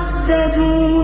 تهتدون